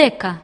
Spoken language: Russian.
Библиотека